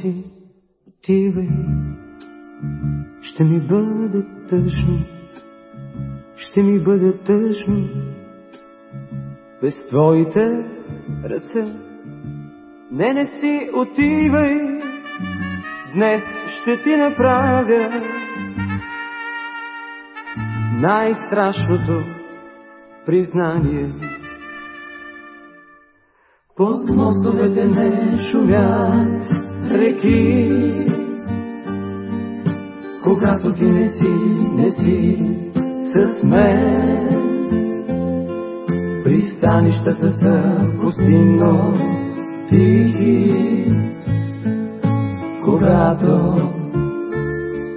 си отивай, ще ми бъде тъжно, ще ми бъде тъжно, без твоите ръце. Не, не си отивай, днес ще ти направя най-страшното признание. Под мостовете не шумят реки, когато ти не си, не си с мен. Пристанищата са пустинно тихи, когато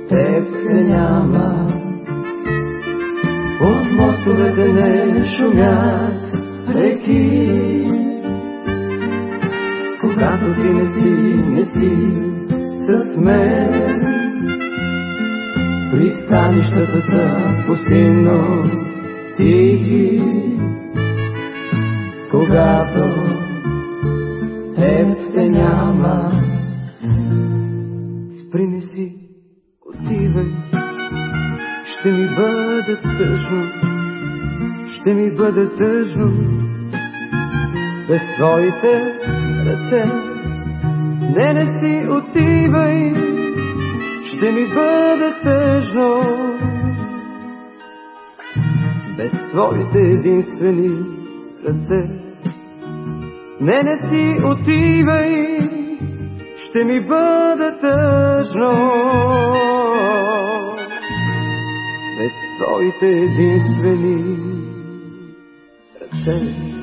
теб те няма. От мостовете не шумят реки, когато ти не си, не си с мен. Пристанищата са пустинно тихи, когато теб те няма. Спри не си, отивай, ще ми бъде тъжно, ще ми бъде тъжно, без твоите ръце. Не, не си отивай, ще ми бъде тъжно, без твоите единствени ръце. Не, не си отивай, ще ми бъде тъжно, без твоите единствени ръце.